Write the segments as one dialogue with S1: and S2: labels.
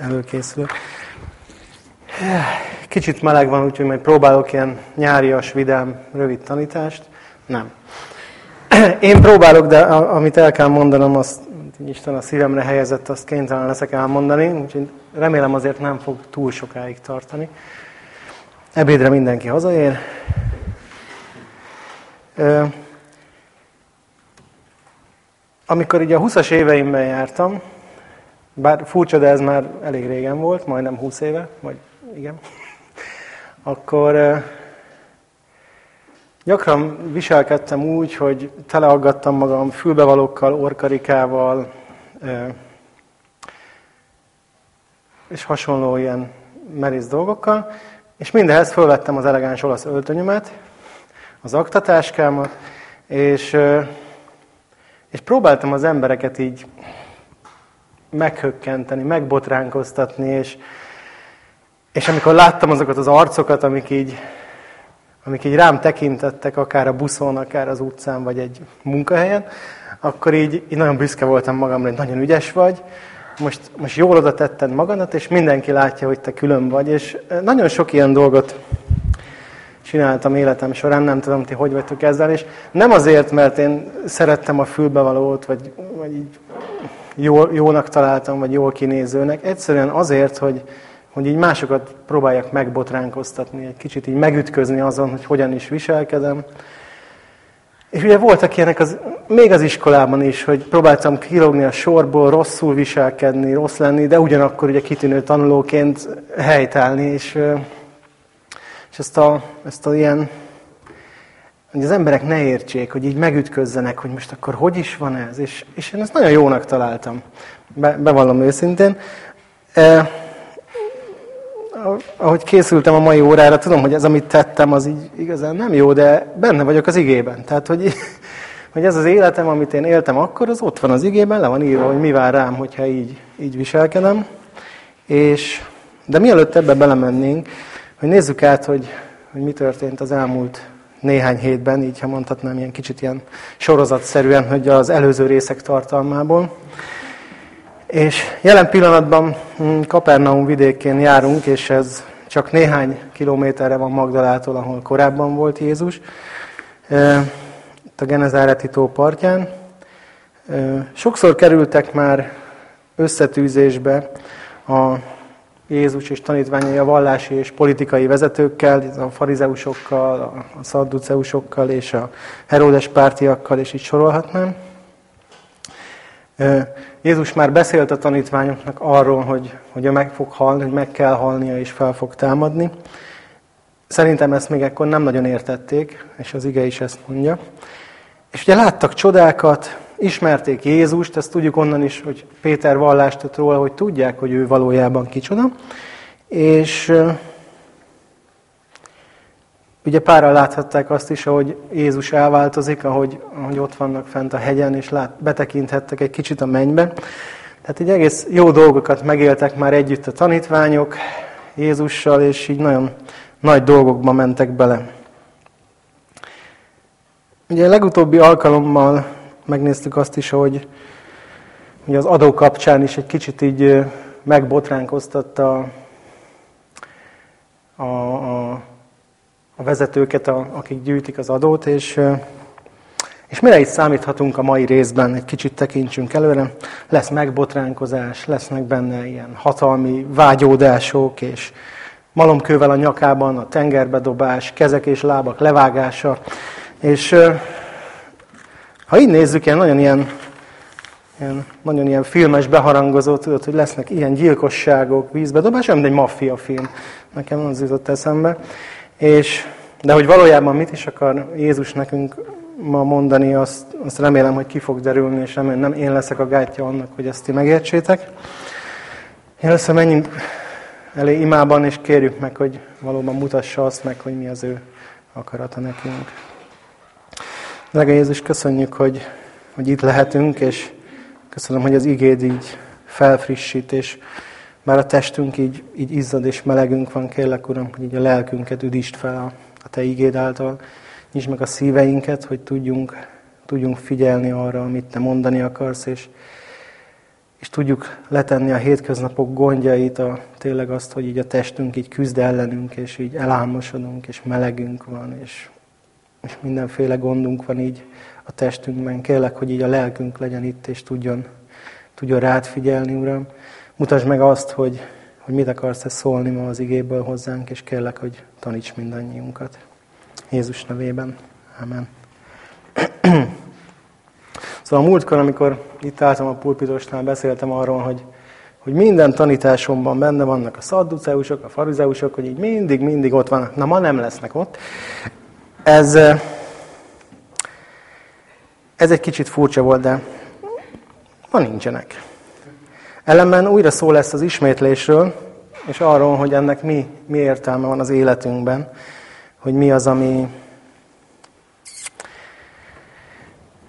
S1: előkészülök. Kicsit meleg van, úgyhogy majd próbálok ilyen nyárias, vidám, rövid tanítást. Nem. Én próbálok, de amit el kell mondanom, azt Isten a szívemre helyezett, azt kénytelen leszek elmondani, úgyhogy remélem azért nem fog túl sokáig tartani. Ebédre mindenki hazaér. Amikor így a 20-as éveimben jártam, bár furcsa, de ez már elég régen volt, majdnem 20 éve, vagy igen, akkor gyakran viselkedtem úgy, hogy teleaggattam magam fülbevalókkal, orkarikával, és hasonló ilyen merész dolgokkal, és mindehez fölvettem az elegáns olasz öltönyömet, az aktatáskámat, és, és próbáltam az embereket így meghökkenteni, megbotránkoztatni, és, és amikor láttam azokat az arcokat, amik így, amik így rám tekintettek, akár a buszon, akár az utcán, vagy egy munkahelyen, akkor így, így nagyon büszke voltam magamra, hogy nagyon ügyes vagy, most, most jól oda tetted magadat, és mindenki látja, hogy te külön vagy, és nagyon sok ilyen dolgot csináltam életem során, nem tudom, ti hogy vagytok ezzel, és nem azért, mert én szerettem a fülbevalót, vagy, vagy így jól, jónak találtam, vagy jól kinézőnek, egyszerűen azért, hogy, hogy így másokat próbáljak megbotránkoztatni, egy kicsit így megütközni azon, hogy hogyan is viselkedem. És ugye voltak ilyenek az, még az iskolában is, hogy próbáltam kilógni a sorból, rosszul viselkedni, rossz lenni, de ugyanakkor ugye kitűnő tanulóként helytállni, és, és ezt a, ezt a ilyen, hogy az emberek ne értsék, hogy így megütközzenek, hogy most akkor hogy is van ez, és, és én ezt nagyon jónak találtam, Be, bevallom őszintén. E, ahogy készültem a mai órára, tudom, hogy ez, amit tettem, az így igazán nem jó, de benne vagyok az igében. Tehát, hogy, hogy ez az életem, amit én éltem akkor, az ott van az igében, le van írva, hogy mi vár rám, hogyha így, így viselkedem. És, de mielőtt ebbe belemennénk, hogy nézzük át, hogy, hogy mi történt az elmúlt néhány hétben, így ha mondhatnám, ilyen kicsit ilyen sorozatszerűen, hogy az előző részek tartalmából. És jelen pillanatban hm, Kapernaum vidékén járunk, és ez csak néhány kilométerre van Magdalától, ahol korábban volt Jézus, a Genezáreti tó partján. Sokszor kerültek már összetűzésbe a Jézus és tanítványai a vallási és politikai vezetőkkel, a farizeusokkal, a szadduceusokkal és a Heródes pártiakkal, és így sorolhatnám. Jézus már beszélt a tanítványoknak arról, hogy, hogy ő meg fog halni, hogy meg kell halnia és fel fog támadni. Szerintem ezt még ekkor nem nagyon értették, és az ige is ezt mondja. És ugye láttak csodákat, ismerték Jézust, ezt tudjuk onnan is, hogy Péter vallást tett róla, hogy tudják, hogy ő valójában kicsoda. És ugye pára láthatták azt is, ahogy Jézus elváltozik, ahogy, ahogy ott vannak fent a hegyen, és lát, betekinthettek egy kicsit a mennybe. Tehát egy egész jó dolgokat megéltek már együtt a tanítványok Jézussal, és így nagyon nagy dolgokba mentek bele. Ugye a legutóbbi alkalommal megnéztük azt is, hogy, hogy az adó kapcsán is egy kicsit így megbotránkoztatta a, a, a vezetőket, a, akik gyűjtik az adót, és, és mire is számíthatunk a mai részben, egy kicsit tekintsünk előre. Lesz megbotránkozás, lesznek benne ilyen hatalmi vágyódások, és malomkővel a nyakában a tengerbe dobás, kezek és lábak levágása, és ha így nézzük, ilyen nagyon ilyen, ilyen, nagyon ilyen filmes beharangozó, tudod, hogy lesznek ilyen gyilkosságok, vízbedobás, mint egy maffia film. Nekem az jutott eszembe. És, de hogy valójában mit is akar Jézus nekünk ma mondani, azt, azt remélem, hogy ki fog derülni, és remélem nem én leszek a gátja annak, hogy ezt ti megértsétek. Először menjünk elé imában, és kérjük meg, hogy valóban mutassa azt meg, hogy mi az ő akarata nekünk. Drága Jézus, köszönjük, hogy, hogy itt lehetünk, és köszönöm, hogy az igéd így felfrissít, és már a testünk így, így izzad és melegünk van, kérlek Uram, hogy így a lelkünket üdítsd fel a, a Te igéd által. Nyisd meg a szíveinket, hogy tudjunk, tudjunk figyelni arra, amit Te mondani akarsz, és, és tudjuk letenni a hétköznapok gondjait, a, tényleg azt, hogy így a testünk így küzd ellenünk, és így elálmosodunk, és melegünk van, és, és mindenféle gondunk van így a testünkben. Kérlek, hogy így a lelkünk legyen itt, és tudjon, tudjon rád figyelni, Uram. Mutasd meg azt, hogy, hogy mit akarsz te szólni ma az igéből hozzánk, és kérlek, hogy taníts mindannyiunkat. Jézus nevében. Amen. Szóval a múltkor, amikor itt álltam a pulpitosnál, beszéltem arról, hogy, hogy minden tanításomban benne vannak a szadduceusok, a farizeusok, hogy így mindig, mindig ott vannak. Na, ma nem lesznek ott. Ez, ez egy kicsit furcsa volt, de ma nincsenek. Ellenben újra szó lesz az ismétlésről, és arról, hogy ennek mi, mi értelme van az életünkben, hogy mi az, ami,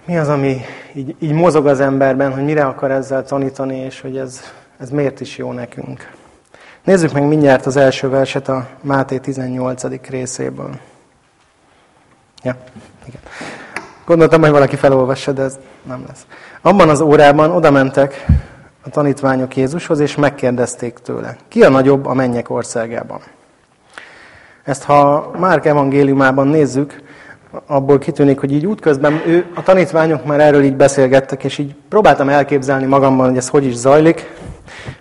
S1: mi az, ami így, így mozog az emberben, hogy mire akar ezzel tanítani, és hogy ez, ez miért is jó nekünk. Nézzük meg mindjárt az első verset a Máté 18. részéből. Ja, igen. Gondoltam, hogy valaki felolvassa, de ez nem lesz. Abban az órában oda mentek a tanítványok Jézushoz, és megkérdezték tőle, ki a nagyobb a mennyek országában? Ezt ha Márk evangéliumában nézzük, abból kitűnik, hogy így útközben ő, a tanítványok már erről így beszélgettek, és így próbáltam elképzelni magamban, hogy ez hogy is zajlik.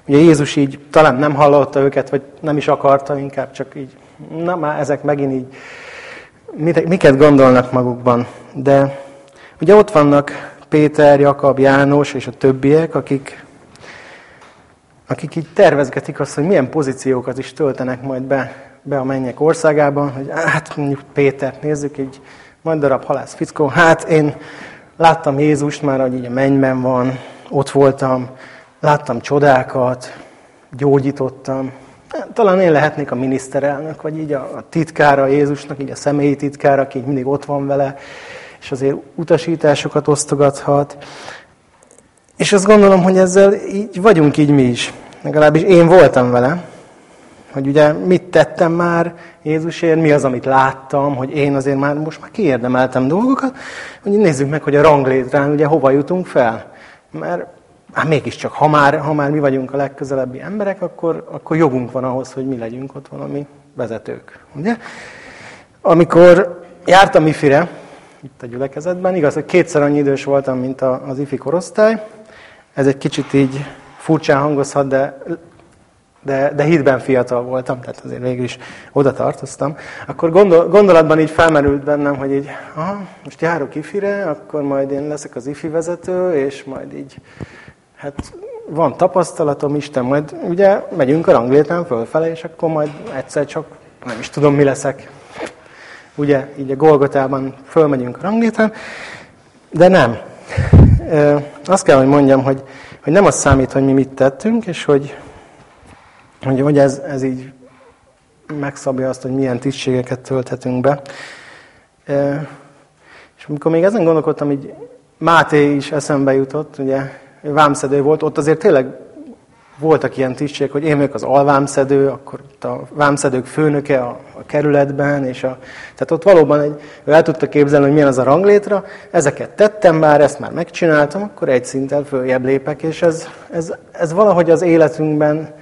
S1: Ugye Jézus így talán nem hallotta őket, vagy nem is akarta, inkább csak így, na már ezek megint így, miket gondolnak magukban. De ugye ott vannak Péter, Jakab, János és a többiek, akik, akik így tervezgetik azt, hogy milyen pozíciókat is töltenek majd be be a mennyek országában, hogy hát mondjuk Pétert nézzük, így majd darab halász fickó, hát én láttam Jézust már, hogy így a mennyben van, ott voltam, láttam csodákat, gyógyítottam. Talán én lehetnék a miniszterelnök, vagy így a titkára Jézusnak, így a személyi titkára, aki így mindig ott van vele, és azért utasításokat osztogathat. És azt gondolom, hogy ezzel így vagyunk így mi is. Legalábbis én voltam vele, hogy ugye mit tettem már Jézusért, mi az, amit láttam, hogy én azért már most már kiérdemeltem dolgokat, hogy nézzük meg, hogy a ranglétrán ugye hova jutunk fel. Mert hát mégiscsak, ha már, ha már mi vagyunk a legközelebbi emberek, akkor, akkor jogunk van ahhoz, hogy mi legyünk ott valami vezetők. Ugye? Amikor jártam ifire, itt a gyülekezetben, igaz, hogy kétszer annyi idős voltam, mint az ifi korosztály, ez egy kicsit így furcsán hangozhat, de de, de hitben fiatal voltam, tehát azért végül is oda tartoztam, akkor gondol, gondolatban így felmerült bennem, hogy így, aha, most járok ifire, akkor majd én leszek az ifi vezető, és majd így, hát van tapasztalatom, Isten, majd ugye megyünk a ranglétrán fölfele, és akkor majd egyszer csak nem is tudom, mi leszek. Ugye, így a Golgotában fölmegyünk a ranglétrán, de nem. Azt kell, hogy mondjam, hogy, hogy nem az számít, hogy mi mit tettünk, és hogy, hogy, hogy ez, ez így megszabja azt, hogy milyen tisztségeket tölthetünk be. E, és amikor még ezen gondolkodtam, így Máté is eszembe jutott, ugye vámszedő volt, ott azért tényleg voltak ilyen tisztségek, hogy én vagyok az alvámszedő, akkor a vámszedők főnöke a, a kerületben, és a, tehát ott valóban egy, el tudta képzelni, hogy milyen az a ranglétra, ezeket tettem már, ezt már megcsináltam, akkor egy szinttel följebb lépek, és ez, ez, ez valahogy az életünkben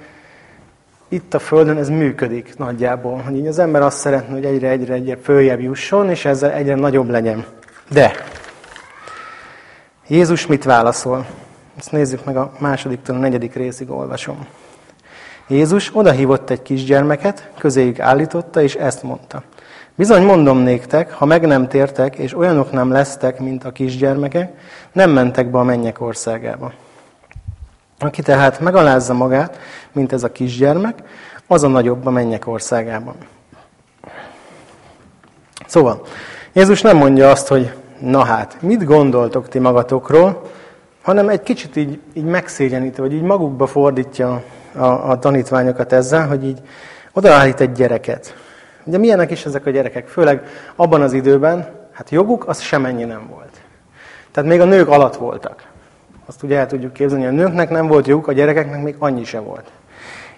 S1: itt a Földön ez működik nagyjából, hogy így az ember azt szeretne, hogy egyre, egyre, egyre följebb jusson, és ezzel egyre nagyobb legyen. De Jézus mit válaszol? Ezt nézzük meg a másodiktól a negyedik részig olvasom. Jézus odahívott egy kisgyermeket, közéjük állította, és ezt mondta. Bizony mondom néktek, ha meg nem tértek, és olyanok nem lesztek, mint a kisgyermekek, nem mentek be a mennyek országába. Aki tehát megalázza magát, mint ez a kisgyermek, az a nagyobb a mennyek országában. Szóval, Jézus nem mondja azt, hogy na hát, mit gondoltok ti magatokról, hanem egy kicsit így, így megszégyenítő, vagy így magukba fordítja a, a tanítványokat ezzel, hogy így odaállít egy gyereket. Ugye milyenek is ezek a gyerekek? Főleg abban az időben, hát joguk az semennyi nem volt. Tehát még a nők alatt voltak. Azt ugye el tudjuk képzelni, a nőknek nem volt joguk, a gyerekeknek még annyi se volt.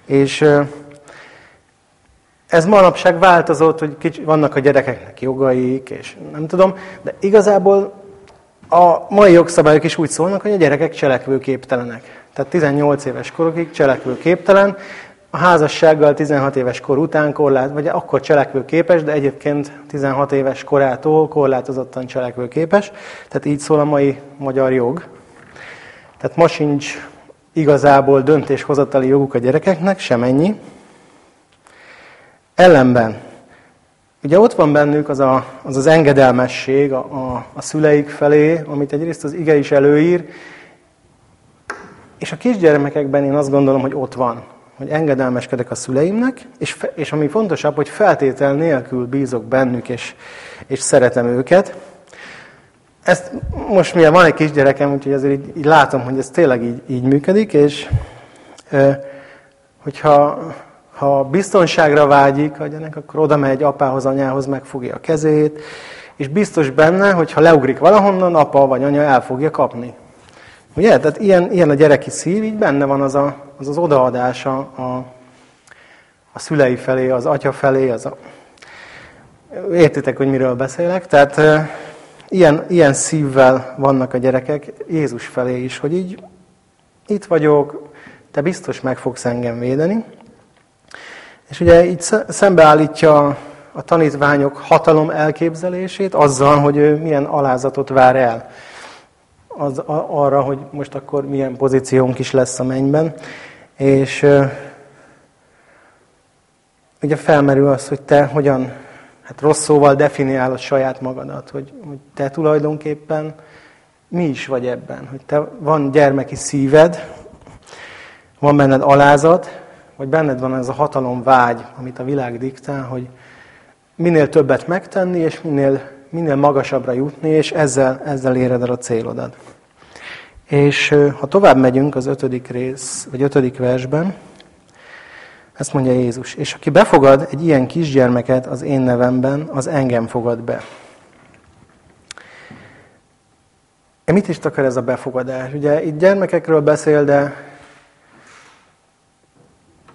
S1: És ez manapság változott, hogy kicsi, vannak a gyerekeknek jogaik, és nem tudom, de igazából a mai jogszabályok is úgy szólnak, hogy a gyerekek cselekvőképtelenek. Tehát 18 éves korokig cselekvő képtelen, a házassággal 16 éves kor után korlát, vagy akkor cselekvő képes, de egyébként 16 éves korától korlátozottan cselekvő képes. Tehát így szól a mai magyar jog. Tehát ma sincs igazából döntéshozatali joguk a gyerekeknek, semennyi. Ellenben, ugye ott van bennük az a, az, az engedelmesség a, a, a szüleik felé, amit egyrészt az ige is előír, és a kisgyermekekben én azt gondolom, hogy ott van, hogy engedelmeskedek a szüleimnek, és, fe, és ami fontosabb, hogy feltétel nélkül bízok bennük, és, és szeretem őket. Ezt most mivel van egy kisgyerekem, úgyhogy azért így, így látom, hogy ez tényleg így, így működik, és hogyha ha biztonságra vágyik a gyerek, akkor oda megy apához, anyához, megfogja a kezét, és biztos benne, hogy ha leugrik valahonnan, apa vagy anya el fogja kapni. Ugye? Tehát ilyen, ilyen a gyereki szív, így benne van az a, az, az odaadása a, a szülei felé, az atya felé, az a... Értitek, hogy miről beszélek? Tehát e, ilyen, ilyen szívvel vannak a gyerekek Jézus felé is, hogy így itt vagyok, te biztos meg fogsz engem védeni. És ugye így szembeállítja a tanítványok hatalom elképzelését azzal, hogy ő milyen alázatot vár el az, a, arra, hogy most akkor milyen pozíciónk is lesz a mennyben. És ugye felmerül az, hogy te hogyan, hát rossz szóval definiálod saját magadat, hogy, hogy te tulajdonképpen mi is vagy ebben, hogy te van gyermeki szíved, van benned alázat, vagy benned van ez a hatalom vágy, amit a világ diktál, hogy minél többet megtenni, és minél, minél magasabbra jutni, és ezzel, ezzel éred el a célodat. És ha tovább megyünk az ötödik rész, vagy ötödik versben, ezt mondja Jézus, és aki befogad egy ilyen kisgyermeket az én nevemben, az engem fogad be. Mit is akar ez a befogadás? Ugye itt gyermekekről beszél, de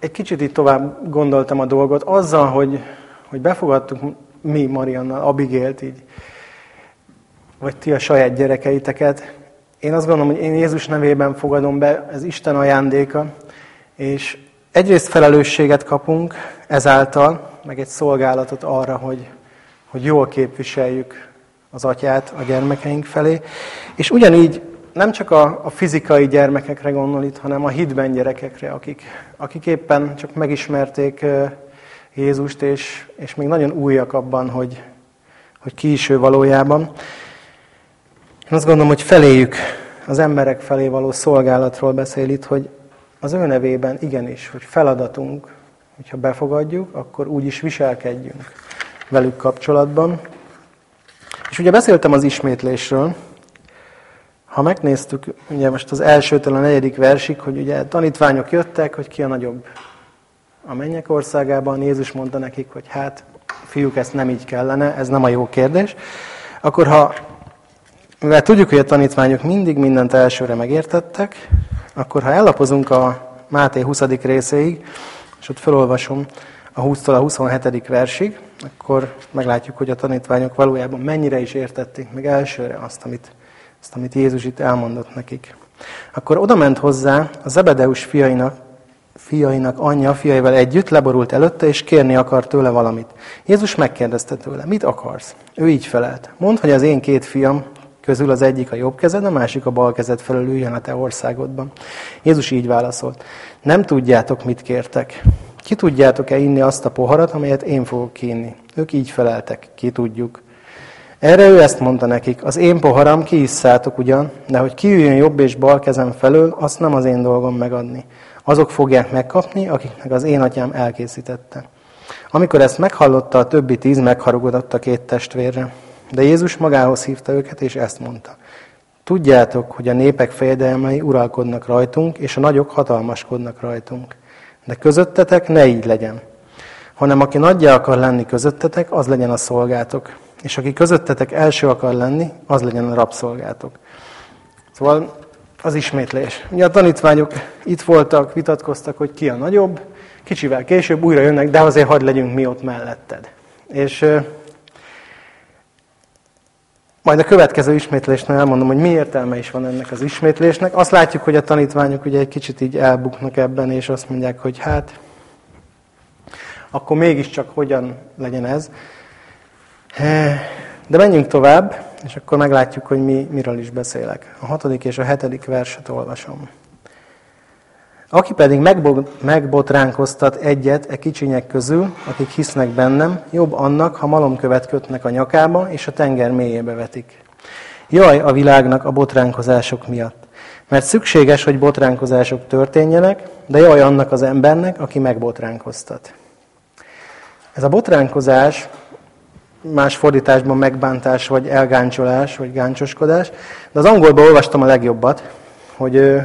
S1: egy kicsit itt tovább gondoltam a dolgot, azzal, hogy, hogy befogadtuk mi Mariannal, Abigélt így, vagy ti a saját gyerekeiteket, én azt gondolom, hogy én Jézus nevében fogadom be, ez Isten ajándéka, és egyrészt felelősséget kapunk ezáltal, meg egy szolgálatot arra, hogy, hogy jól képviseljük az atyát a gyermekeink felé, és ugyanígy nem csak a, a fizikai gyermekekre gondol itt, hanem a hitben gyerekekre, akik, akik éppen csak megismerték Jézust, és, és még nagyon újak abban, hogy, hogy ki is ő valójában. Én azt gondolom, hogy feléjük, az emberek felé való szolgálatról beszél itt, hogy az ő nevében igenis, hogy feladatunk, hogyha befogadjuk, akkor úgy is viselkedjünk velük kapcsolatban. És ugye beszéltem az ismétlésről, ha megnéztük, ugye most az elsőtől a negyedik versig, hogy ugye tanítványok jöttek, hogy ki a nagyobb a mennyek országában, Jézus mondta nekik, hogy hát, fiúk, ezt nem így kellene, ez nem a jó kérdés. Akkor ha, mivel tudjuk, hogy a tanítványok mindig mindent elsőre megértettek, akkor ha ellapozunk a Máté 20. részéig, és ott felolvasom a 20-tól a 27. versig, akkor meglátjuk, hogy a tanítványok valójában mennyire is értették meg elsőre azt, amit azt, amit Jézus itt elmondott nekik. Akkor oda ment hozzá a Zebedeus fiainak, fiainak anyja fiaival együtt, leborult előtte, és kérni akar tőle valamit. Jézus megkérdezte tőle, mit akarsz? Ő így felelt. Mondd, hogy az én két fiam közül az egyik a jobb kezed, a másik a bal kezed felől üljön a te országodban. Jézus így válaszolt. Nem tudjátok, mit kértek. Ki tudjátok-e inni azt a poharat, amelyet én fogok kínni? Ők így feleltek. Ki tudjuk. Erre ő ezt mondta nekik, az én poharam kiisszátok ugyan, de hogy kiüljön jobb és bal kezem felől, azt nem az én dolgom megadni. Azok fogják megkapni, akiknek az én atyám elkészítette. Amikor ezt meghallotta, a többi tíz megharugodott a két testvérre. De Jézus magához hívta őket, és ezt mondta. Tudjátok, hogy a népek fejedelmei uralkodnak rajtunk, és a nagyok hatalmaskodnak rajtunk. De közöttetek ne így legyen, hanem aki nagyja akar lenni közöttetek, az legyen a szolgátok és aki közöttetek első akar lenni, az legyen a rabszolgátok. Szóval az ismétlés. Ugye a tanítványok itt voltak, vitatkoztak, hogy ki a nagyobb, kicsivel később újra jönnek, de azért hagyd legyünk mi ott melletted. És majd a következő ismétlésnél elmondom, hogy mi értelme is van ennek az ismétlésnek. Azt látjuk, hogy a tanítványok ugye egy kicsit így elbuknak ebben, és azt mondják, hogy hát, akkor mégiscsak hogyan legyen ez. De menjünk tovább, és akkor meglátjuk, hogy mi, miről is beszélek. A hatodik és a hetedik verset olvasom. Aki pedig megbotránkoztat egyet e kicsinyek közül, akik hisznek bennem, jobb annak, ha malomkövet kötnek a nyakába, és a tenger mélyébe vetik. Jaj a világnak a botránkozások miatt. Mert szükséges, hogy botránkozások történjenek, de jaj annak az embernek, aki megbotránkoztat. Ez a botránkozás, más fordításban megbántás, vagy elgáncsolás, vagy gáncsoskodás, de az angolban olvastam a legjobbat, hogy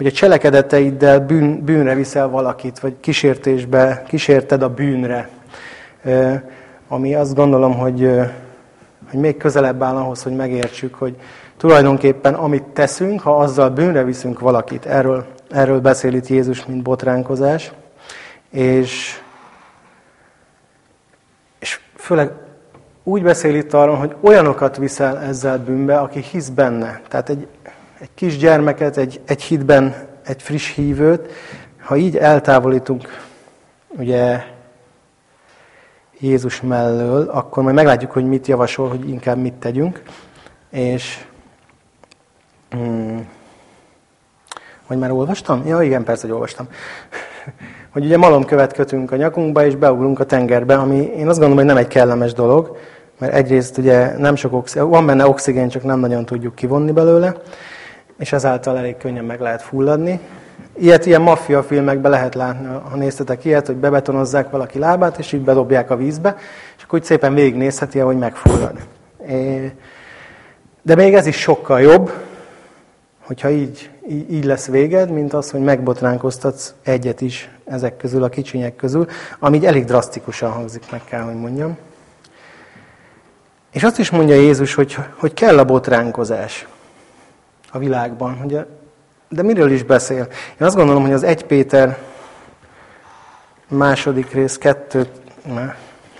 S1: hogy a cselekedeteiddel bűn, bűnre viszel valakit, vagy kísértésbe, kísérted a bűnre. Ami azt gondolom, hogy, hogy még közelebb áll ahhoz, hogy megértsük, hogy tulajdonképpen amit teszünk, ha azzal bűnre viszünk valakit. Erről, erről beszél itt Jézus, mint botránkozás. És, főleg úgy beszél itt arról, hogy olyanokat viszel ezzel bűnbe, aki hisz benne. Tehát egy, egy kisgyermeket, egy, egy hitben, egy friss hívőt, ha így eltávolítunk ugye Jézus mellől, akkor majd meglátjuk, hogy mit javasol, hogy inkább mit tegyünk. És hmm, hogy már olvastam? Ja, igen, persze, hogy olvastam. hogy ugye malomkövet kötünk a nyakunkba, és beugrunk a tengerbe, ami én azt gondolom, hogy nem egy kellemes dolog, mert egyrészt ugye nem sok oxigén, van benne oxigén, csak nem nagyon tudjuk kivonni belőle, és ezáltal elég könnyen meg lehet fulladni. Ilyet ilyen maffia filmekben lehet látni, ha néztetek ilyet, hogy bebetonozzák valaki lábát, és így bedobják a vízbe, és akkor úgy szépen végignézheti, hogy megfullad. De még ez is sokkal jobb, hogyha így, így, így lesz véged, mint az, hogy megbotránkoztatsz egyet is ezek közül, a kicsinyek közül, ami elég drasztikusan hangzik, meg kell, hogy mondjam. És azt is mondja Jézus, hogy, hogy kell a botránkozás a világban. Ugye, de miről is beszél? Én azt gondolom, hogy az 1 Péter második rész 2,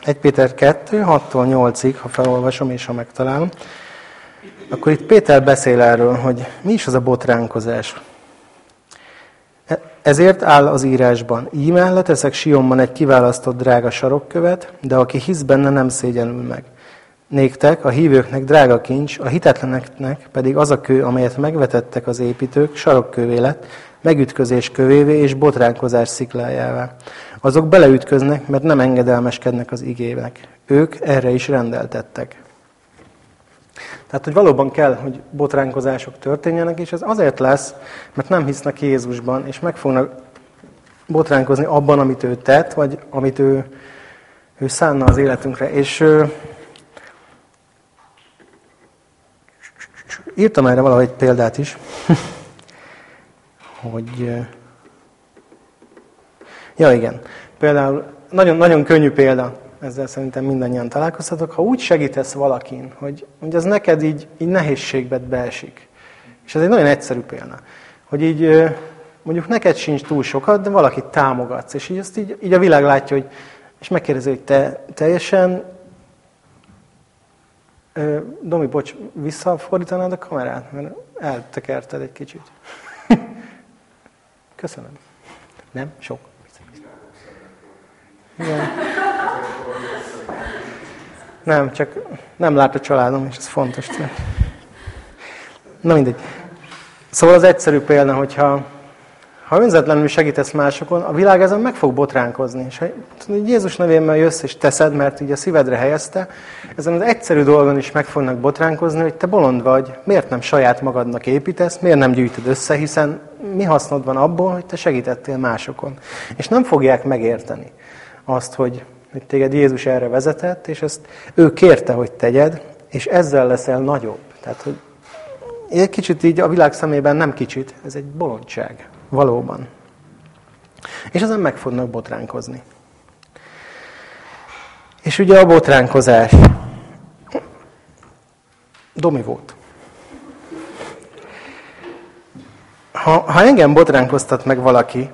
S1: 1 Péter 2, 6-tól 8-ig, ha felolvasom és ha megtalálom, akkor itt Péter beszél erről, hogy mi is az a botránkozás. E, ezért áll az írásban, íme leteszek Sionban egy kiválasztott drága sarokkövet, de aki hisz benne, nem szégyenül meg. Néktek, a hívőknek drága kincs, a hitetleneknek pedig az a kő, amelyet megvetettek az építők, sarokkövé lett, megütközés kövévé és botránkozás sziklájává. Azok beleütköznek, mert nem engedelmeskednek az igének. Ők erre is rendeltettek. Tehát, hogy valóban kell, hogy botránkozások történjenek, és ez azért lesz, mert nem hisznek Jézusban, és meg fognak botránkozni abban, amit ő tett, vagy amit ő, ő szánna az életünkre. És Írtam erre valahogy egy példát is, hogy... Ja, igen. Például nagyon, nagyon könnyű példa, ezzel szerintem mindannyian találkozhatok, ha úgy segítesz valakin, hogy, hogy az neked így, így nehézségbe beesik. És ez egy nagyon egyszerű példa. Hogy így mondjuk neked sincs túl sokat, de valakit támogatsz, és így azt így, így a világ látja, hogy, és megkérdezi, hogy te teljesen Domi, bocs, visszafordítanád a kamerát? Mert eltekerted egy kicsit. Köszönöm. Nem? Sok. Igen. Nem, csak nem lát a családom, és ez fontos. Na mindegy. Szóval az egyszerű példa, hogyha ha önzetlenül segítesz másokon, a világ ezen meg fog botránkozni. És ha Jézus nevében jössz és teszed, mert így a szívedre helyezte, ezen az egyszerű dolgon is meg fognak botránkozni, hogy te bolond vagy, miért nem saját magadnak építesz, miért nem gyűjtöd össze, hiszen mi hasznod van abból, hogy te segítettél másokon. És nem fogják megérteni azt, hogy, hogy téged Jézus erre vezetett, és ezt ő kérte, hogy tegyed, és ezzel leszel nagyobb. Tehát, hogy egy kicsit így a világ szemében nem kicsit, ez egy bolondság. Valóban. És ezen meg fognak botránkozni. És ugye a botránkozás domi volt. Ha, ha engem botránkoztat meg valaki,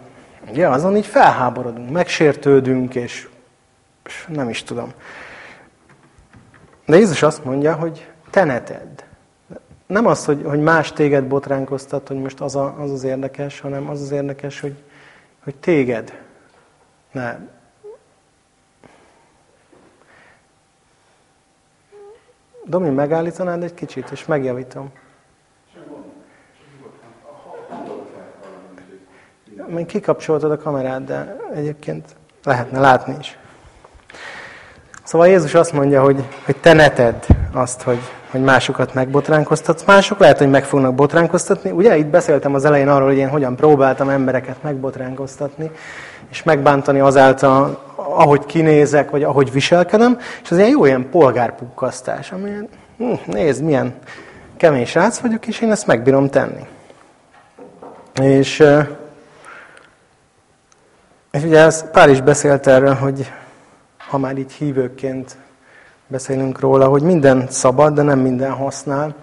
S1: ugye azon így felháborodunk, megsértődünk, és, nem is tudom. De Jézus azt mondja, hogy te ne tedd. Nem az, hogy, hogy más téged botránkoztat, hogy most az, a, az az érdekes, hanem az az érdekes, hogy, hogy téged ne. Domi, megállítanád egy kicsit, és megjavítom. Még kikapcsoltad a kamerát, de egyébként lehetne látni is. Szóval Jézus azt mondja, hogy, hogy te ne tedd azt, hogy, hogy másokat megbotránkoztatsz. Mások lehet, hogy meg fognak botránkoztatni. Ugye itt beszéltem az elején arról, hogy én hogyan próbáltam embereket megbotránkoztatni, és megbántani azáltal, ahogy kinézek, vagy ahogy viselkedem, és az ilyen jó ilyen polgárpukkasztás, ami hm, nézd, milyen kemény srác vagyok, és én ezt megbírom tenni. És, és ugye ez, Pál is beszélt erről, hogy ha már így hívőként beszélünk róla, hogy minden szabad, de nem minden használ.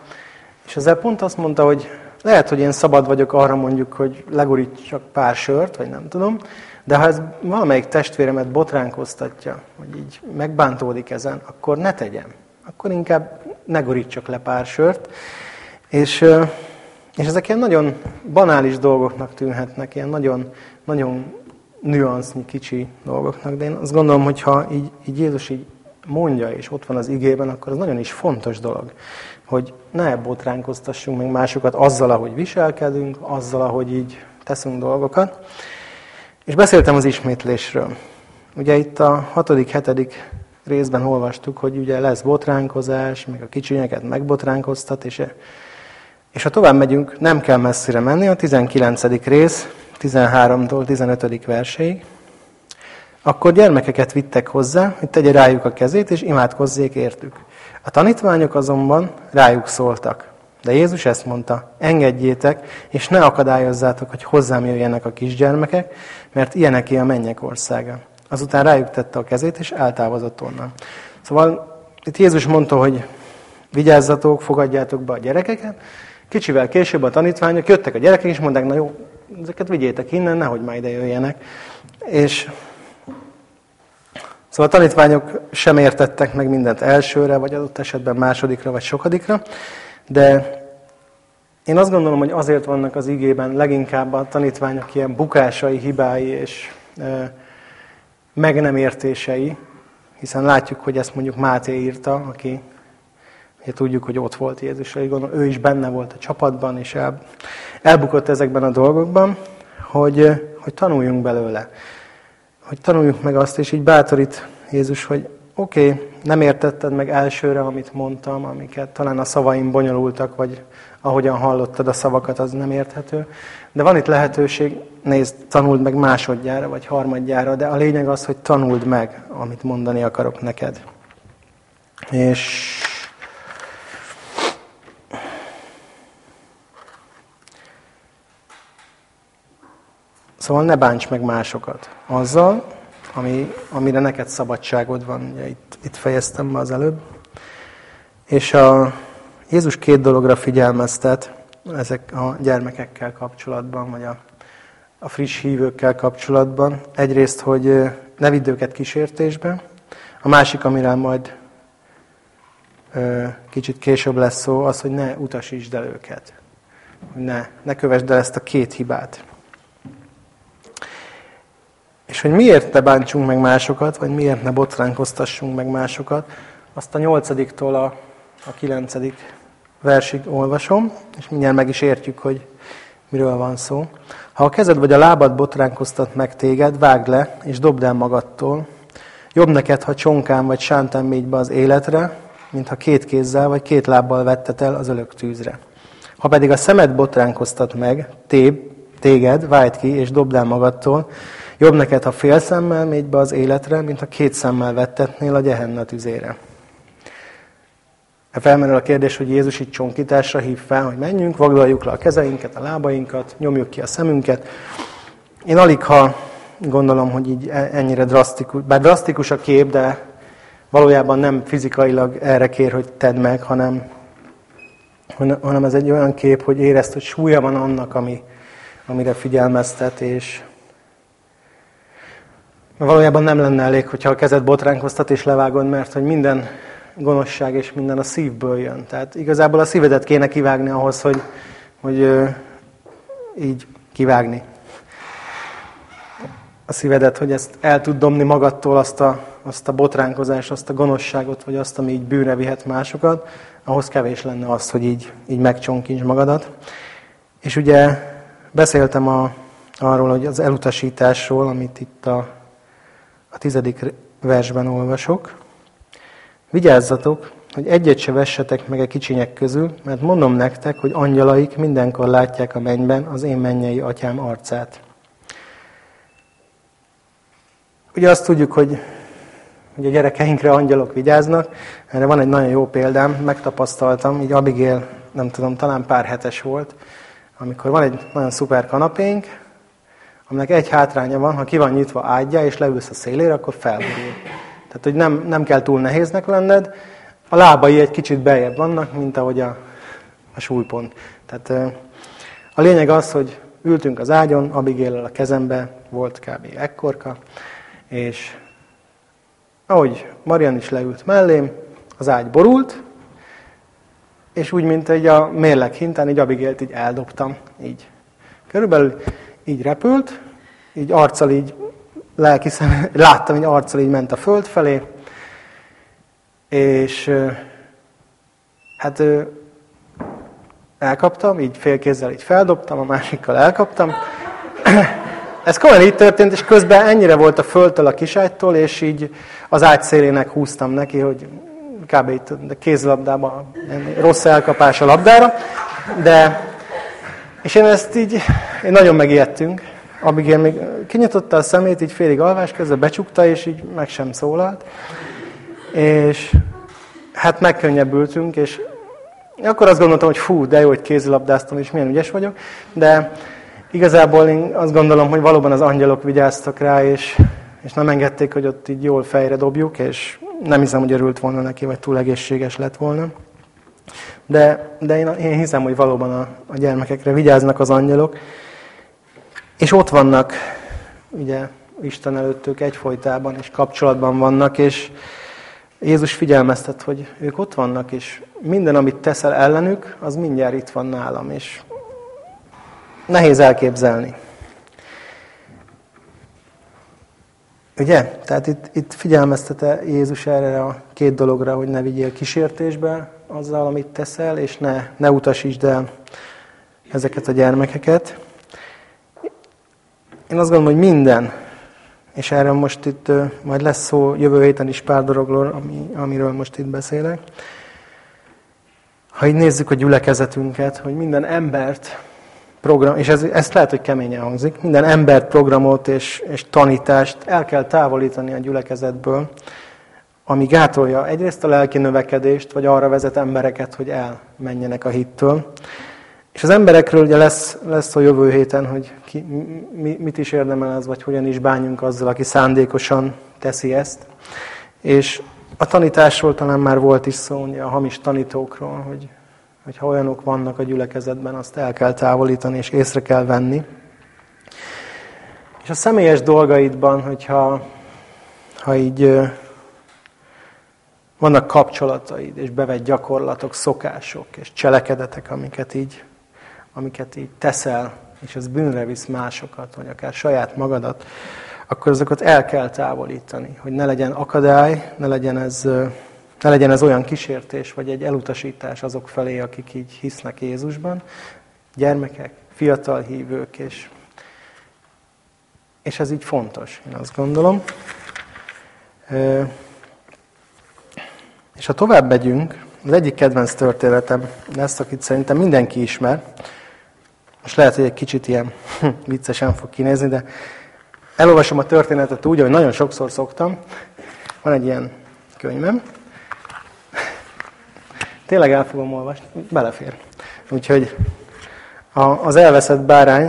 S1: És ezzel pont azt mondta, hogy lehet, hogy én szabad vagyok arra mondjuk, hogy legurítsak pár sört, vagy nem tudom, de ha ez valamelyik testvéremet botránkoztatja, hogy így megbántódik ezen, akkor ne tegyem. Akkor inkább ne gurítsak le pár sört. És, és ezek ilyen nagyon banális dolgoknak tűnhetnek, ilyen nagyon, nagyon nüansznyi kicsi dolgoknak, de én azt gondolom, hogy ha így, így Jézus így mondja, és ott van az igében, akkor az nagyon is fontos dolog, hogy ne botránkoztassunk meg másokat azzal, ahogy viselkedünk, azzal, ahogy így teszünk dolgokat. És beszéltem az ismétlésről. Ugye itt a hatodik, hetedik részben olvastuk, hogy ugye lesz botránkozás, meg a kicsinyeket megbotránkoztat, és, és ha tovább megyünk, nem kell messzire menni, a 19. rész, 13-tól 15. verséig. Akkor gyermekeket vittek hozzá, hogy tegye rájuk a kezét, és imádkozzék értük. A tanítványok azonban rájuk szóltak. De Jézus ezt mondta, engedjétek, és ne akadályozzátok, hogy hozzám jöjjenek a kisgyermekek, mert ilyeneké a mennyek országa. Azután rájuk tette a kezét, és eltávozott onnan. Szóval itt Jézus mondta, hogy vigyázzatok, fogadjátok be a gyerekeket. Kicsivel később a tanítványok jöttek a gyerekek, és mondták, na jó, ezeket vigyétek innen, nehogy már ide jöjjenek. És Szóval a tanítványok sem értettek meg mindent elsőre, vagy adott esetben másodikra, vagy sokadikra, de én azt gondolom, hogy azért vannak az igében leginkább a tanítványok ilyen bukásai, hibái és e, meg nem értései, hiszen látjuk, hogy ezt mondjuk Máté írta, aki ugye tudjuk, hogy ott volt Jézus, ő is benne volt a csapatban, és el, elbukott ezekben a dolgokban, hogy, hogy tanuljunk belőle hogy tanuljuk meg azt, és így bátorít Jézus, hogy oké, okay, nem értetted meg elsőre, amit mondtam, amiket talán a szavaim bonyolultak, vagy ahogyan hallottad a szavakat, az nem érthető. De van itt lehetőség, nézd, tanuld meg másodjára, vagy harmadjára, de a lényeg az, hogy tanuld meg, amit mondani akarok neked. És Szóval ne bánts meg másokat azzal, ami, amire neked szabadságod van. Ugye itt, itt fejeztem be az előbb. És a Jézus két dologra figyelmeztet, ezek a gyermekekkel kapcsolatban, vagy a, a friss hívőkkel kapcsolatban. Egyrészt, hogy ne vidd őket kísértésbe, a másik, amire majd ö, kicsit később lesz szó, az, hogy ne utasítsd el őket. Ne, ne kövesd el ezt a két hibát. És hogy miért ne bántsunk meg másokat, vagy miért ne botránkoztassunk meg másokat, azt a nyolcadiktól a, a kilencedik versig olvasom, és mindjárt meg is értjük, hogy miről van szó. Ha a kezed vagy a lábad botránkoztat meg téged, vágd le, és dobd el magadtól. Jobb neked, ha csonkán vagy sántán mégy be az életre, mint ha két kézzel vagy két lábbal vettet el az ölök tűzre. Ha pedig a szemed botránkoztat meg, tép, téged, vágd ki, és dobd el magadtól, Jobb neked, ha fél szemmel mégy be az életre, mint ha két szemmel vettetnél a gyehenna tüzére. Felmerül a kérdés, hogy Jézus itt csonkításra hív fel, hogy menjünk, vagdaljuk le a kezeinket, a lábainkat, nyomjuk ki a szemünket. Én alig, ha gondolom, hogy így e- ennyire drasztikus, bár drasztikus a kép, de valójában nem fizikailag erre kér, hogy tedd meg, hanem, hanem ez egy olyan kép, hogy érezd, hogy súlya van annak, ami, amire figyelmeztet, és, mert valójában nem lenne elég, hogyha a kezed botránkoztat és levágod, mert hogy minden gonoszság és minden a szívből jön. Tehát igazából a szívedet kéne kivágni ahhoz, hogy, hogy így kivágni a szívedet, hogy ezt el tud dobni magadtól azt a, azt a botránkozást, azt a gonoszságot, vagy azt, ami így bűnre vihet másokat, ahhoz kevés lenne az, hogy így, így megcsonkints magadat. És ugye beszéltem a, arról, hogy az elutasításról, amit itt a, a tizedik versben olvasok. Vigyázzatok, hogy egyet se vessetek meg a kicsinyek közül, mert mondom nektek, hogy angyalaik mindenkor látják a mennyben az én mennyei atyám arcát. Ugye azt tudjuk, hogy, hogy a gyerekeinkre angyalok vigyáznak. Erre van egy nagyon jó példám, megtapasztaltam, így Abigail, nem tudom, talán pár hetes volt, amikor van egy nagyon szuper kanapénk, aminek egy hátránya van, ha ki van nyitva ágyja, és leülsz a szélére, akkor felborul. Tehát, hogy nem, nem kell túl nehéznek lenned, a lábai egy kicsit beljebb vannak, mint ahogy a, a súlypont. Tehát a lényeg az, hogy ültünk az ágyon, Abigail a kezembe, volt kb. ekkorka, és ahogy Marian is leült mellém, az ágy borult, és úgy, mint egy a mérleg hintán, így Abigélt így eldobtam, így. Körülbelül így repült, így arccal így, lelki szem, láttam, hogy arccal így ment a föld felé, és hát elkaptam, így félkézzel így feldobtam, a másikkal elkaptam, ez komolyan így történt, és közben ennyire volt a földtől a kiságytól, és így az ágy szélének húztam neki, hogy kb. itt a kézlabdába, rossz elkapás a labdára, de és én ezt így, én nagyon megijedtünk. Abigail még kinyitotta a szemét, így félig alvás közben becsukta, és így meg sem szólalt. És hát megkönnyebbültünk, és akkor azt gondoltam, hogy fú, de jó, hogy kézilabdáztam, és milyen ügyes vagyok, de Igazából én azt gondolom, hogy valóban az angyalok vigyáztak rá, és, és nem engedték, hogy ott így jól fejre dobjuk, és nem hiszem, hogy örült volna neki, vagy túl egészséges lett volna. De, de én, én hiszem, hogy valóban a, a gyermekekre vigyáznak az angyalok, és ott vannak, ugye, Isten előtt ők egyfolytában, és kapcsolatban vannak, és Jézus figyelmeztet, hogy ők ott vannak, és minden, amit teszel ellenük, az mindjárt itt van nálam, és Nehéz elképzelni. Ugye? Tehát itt, itt figyelmeztete Jézus erre a két dologra, hogy ne vigyél kísértésbe azzal, amit teszel, és ne, ne utasítsd el ezeket a gyermekeket. Én azt gondolom, hogy minden, és erről most itt majd lesz szó jövő héten is pár dologról, ami, amiről most itt beszélek. Ha így nézzük a gyülekezetünket, hogy minden embert program, és ez, ezt lehet, hogy keményen hangzik, minden embert, programot és, és tanítást el kell távolítani a gyülekezetből, ami gátolja egyrészt a lelki növekedést, vagy arra vezet embereket, hogy elmenjenek a hittől. És az emberekről ugye lesz, lesz a jövő héten, hogy ki, mi, mit is érdemel ez, vagy hogyan is bánjunk azzal, aki szándékosan teszi ezt. És a tanításról talán már volt is szó, a hamis tanítókról, hogy hogyha olyanok vannak a gyülekezetben, azt el kell távolítani, és észre kell venni. És a személyes dolgaidban, hogyha ha így vannak kapcsolataid, és bevett gyakorlatok, szokások, és cselekedetek, amiket így, amiket így teszel, és ez bűnre visz másokat, vagy akár saját magadat, akkor azokat el kell távolítani, hogy ne legyen akadály, ne legyen ez ne legyen ez olyan kísértés, vagy egy elutasítás azok felé, akik így hisznek Jézusban. Gyermekek, fiatal hívők, és, és ez így fontos, én azt gondolom. És ha tovább megyünk, az egyik kedvenc történetem lesz, akit szerintem mindenki ismer. Most lehet, hogy egy kicsit ilyen viccesen fog kinézni, de elolvasom a történetet úgy, hogy nagyon sokszor szoktam. Van egy ilyen könyvem, Tényleg el fogom olvasni, belefér. Úgyhogy az elveszett bárány,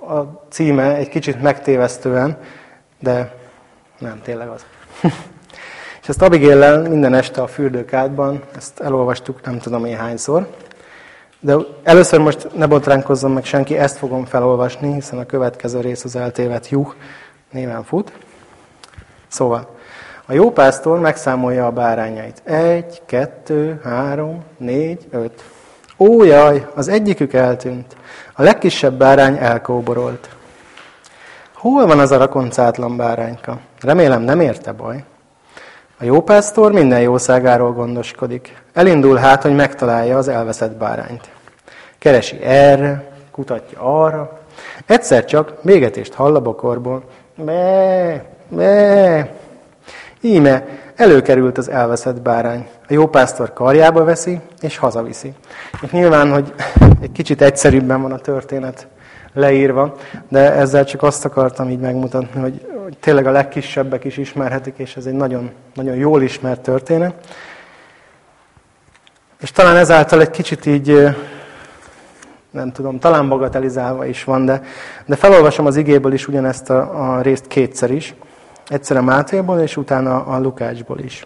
S1: a címe egy kicsit megtévesztően, de nem, tényleg az. Ezt abigail minden este a fürdőkádban, ezt elolvastuk nem tudom én hányszor. De először most ne botránkozzon meg senki, ezt fogom felolvasni, hiszen a következő rész az eltévedt juh néven fut. Szóval, A jó pásztor megszámolja a bárányait. Egy, kettő, három, négy, öt. Ó, jaj, az egyikük eltűnt. A legkisebb bárány elkóborolt. Hol van az a rakoncátlan bárányka? Remélem nem érte baj. A jó pásztor minden jószágáról gondoskodik. Elindul hát, hogy megtalálja az elveszett bárányt. Keresi erre, kutatja arra. Egyszer csak mégetést hall a bokorból. Be, be. Íme előkerült az elveszett bárány. A jó pásztor karjába veszi, és hazaviszi. És nyilván, hogy egy kicsit egyszerűbben van a történet leírva, de ezzel csak azt akartam így megmutatni, hogy, hogy tényleg a legkisebbek is ismerhetik, és ez egy nagyon, nagyon jól ismert történet. És talán ezáltal egy kicsit így, nem tudom, talán bagatelizálva is van, de, de felolvasom az igéből is ugyanezt a, a részt kétszer is. Egyszer a Mátéból, és utána a Lukácsból is.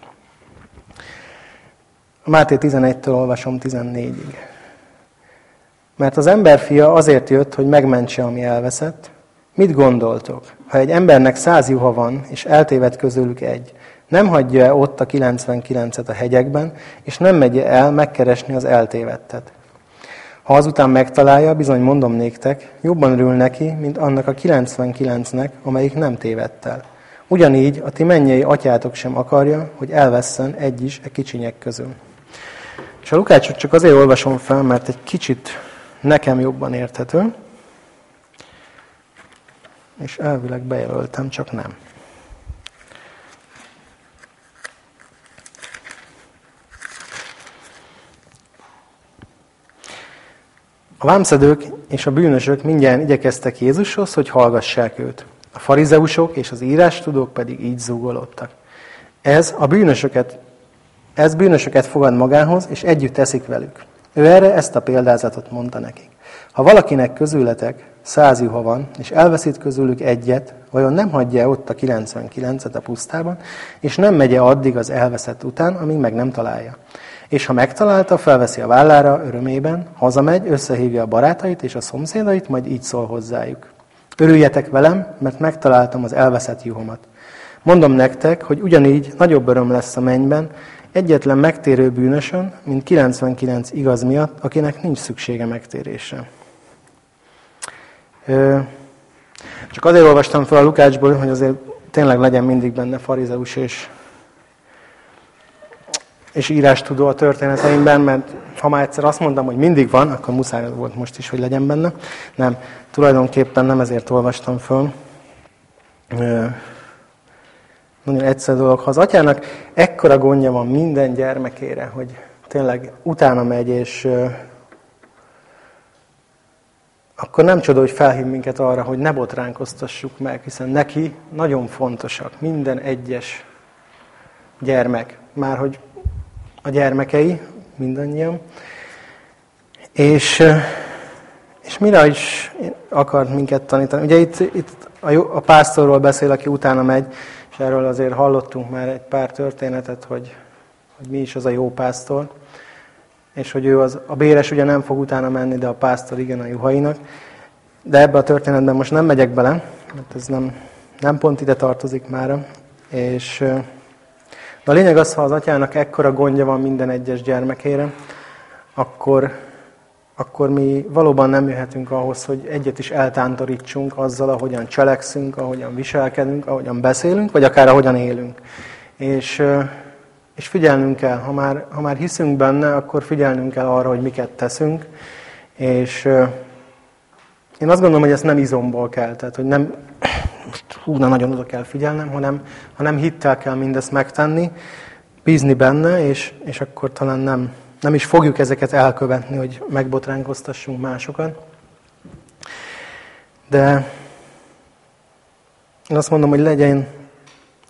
S1: A Máté 11-től olvasom 14-ig. Mert az emberfia azért jött, hogy megmentse, ami elveszett. Mit gondoltok? Ha egy embernek száz juha van, és eltéved közülük egy, nem hagyja -e ott a 99-et a hegyekben, és nem megy el megkeresni az eltévettet. Ha azután megtalálja, bizony mondom néktek, jobban örül neki, mint annak a 99-nek, amelyik nem tévedt el. Ugyanígy a ti mennyei atyátok sem akarja, hogy elvesszen egy is e kicsinyek közül. És a Lukácsot csak azért olvasom fel, mert egy kicsit nekem jobban érthető, és elvileg bejelöltem, csak nem. A vámszedők és a bűnösök mindjárt igyekeztek Jézushoz, hogy hallgassák őt. A farizeusok és az írástudók pedig így zúgolódtak. Ez a bűnösöket, ez bűnösöket fogad magához, és együtt teszik velük. Ő erre ezt a példázatot mondta nekik. Ha valakinek közületek száz juha van, és elveszít közülük egyet, vajon nem hagyja ott a 99-et a pusztában, és nem megye addig az elveszett után, amíg meg nem találja. És ha megtalálta, felveszi a vállára örömében, hazamegy, összehívja a barátait és a szomszédait, majd így szól hozzájuk. Örüljetek velem, mert megtaláltam az elveszett juhomat. Mondom nektek, hogy ugyanígy nagyobb öröm lesz a mennyben, egyetlen megtérő bűnösön, mint 99 igaz miatt, akinek nincs szüksége megtérésre. Csak azért olvastam fel a Lukácsból, hogy azért tényleg legyen mindig benne farizeus és, és írástudó a történeteimben, mert ha már egyszer azt mondtam, hogy mindig van, akkor muszáj volt most is, hogy legyen benne. Nem, tulajdonképpen nem ezért olvastam föl. Nagyon egyszerű dolog. Ha az atyának ekkora gondja van minden gyermekére, hogy tényleg utána megy, és akkor nem csoda, hogy felhív minket arra, hogy ne botránkoztassuk meg, hiszen neki nagyon fontosak minden egyes gyermek, már hogy a gyermekei, mindannyian. És, és mire is akart minket tanítani? Ugye itt, itt a, jó, a pásztorról beszél, aki utána megy, és erről azért hallottunk már egy pár történetet, hogy, hogy mi is az a jó pásztor, és hogy ő az, a béres ugye nem fog utána menni, de a pásztor igen a juhainak. De ebbe a történetben most nem megyek bele, mert ez nem, nem pont ide tartozik már. És, de a lényeg az, ha az atyának ekkora gondja van minden egyes gyermekére, akkor, akkor mi valóban nem jöhetünk ahhoz, hogy egyet is eltántorítsunk azzal, ahogyan cselekszünk, ahogyan viselkedünk, ahogyan beszélünk, vagy akár ahogyan élünk. És, és figyelnünk kell, ha már, ha már hiszünk benne, akkor figyelnünk kell arra, hogy miket teszünk, és én azt gondolom, hogy ezt nem izomból kell, tehát hogy nem, most hú, nagyon oda kell figyelnem, hanem, hanem hittel kell mindezt megtenni, bízni benne, és, és akkor talán nem, nem is fogjuk ezeket elkövetni, hogy megbotránkoztassunk másokat. De én azt mondom, hogy legyen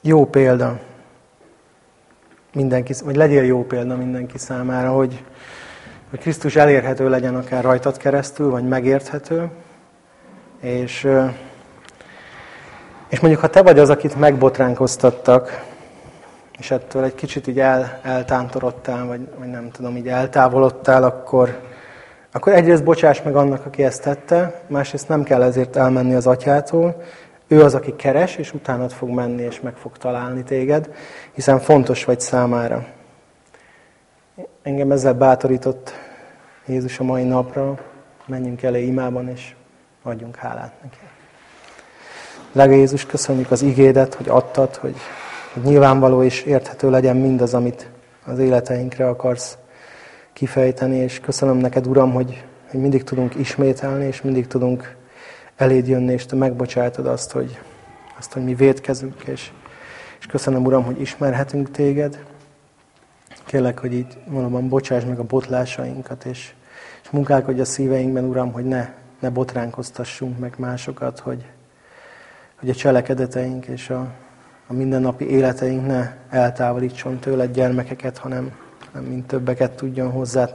S1: jó példa mindenki, vagy legyél jó példa mindenki számára, hogy, hogy Krisztus elérhető legyen akár rajtad keresztül, vagy megérthető, és, és mondjuk, ha te vagy az, akit megbotránkoztattak, és ettől egy kicsit így el, eltántorodtál, vagy, vagy nem tudom, így eltávolodtál, akkor, akkor egyrészt bocsáss meg annak, aki ezt tette, másrészt nem kell ezért elmenni az atyától, Ő az, aki keres, és utánad fog menni, és meg fog találni téged, hiszen fontos vagy számára. Engem ezzel bátorított Jézus a mai napra, menjünk elé imában, és adjunk hálát neki. Lega Jézus, köszönjük az igédet, hogy adtad, hogy, hogy nyilvánvaló és érthető legyen mindaz, amit az életeinkre akarsz kifejteni, és köszönöm neked, Uram, hogy, hogy mindig tudunk ismételni, és mindig tudunk eléd jönni, és te megbocsátod azt, hogy, azt, hogy mi védkezünk, és, és köszönöm, Uram, hogy ismerhetünk téged. Kérlek, hogy így valóban bocsáss meg a botlásainkat, és, és munkálkodj a szíveinkben, Uram, hogy ne, ne botránkoztassunk meg másokat, hogy, hogy a cselekedeteink és a, a mindennapi életeink ne eltávolítson tőled gyermekeket, hanem, hanem mint többeket tudjon hozzá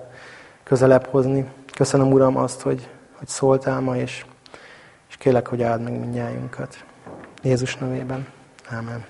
S1: közelebb hozni. Köszönöm, Uram, azt, hogy, hogy szóltál ma, és, és kérlek, hogy áld meg mindnyájunkat. Jézus nevében. Amen.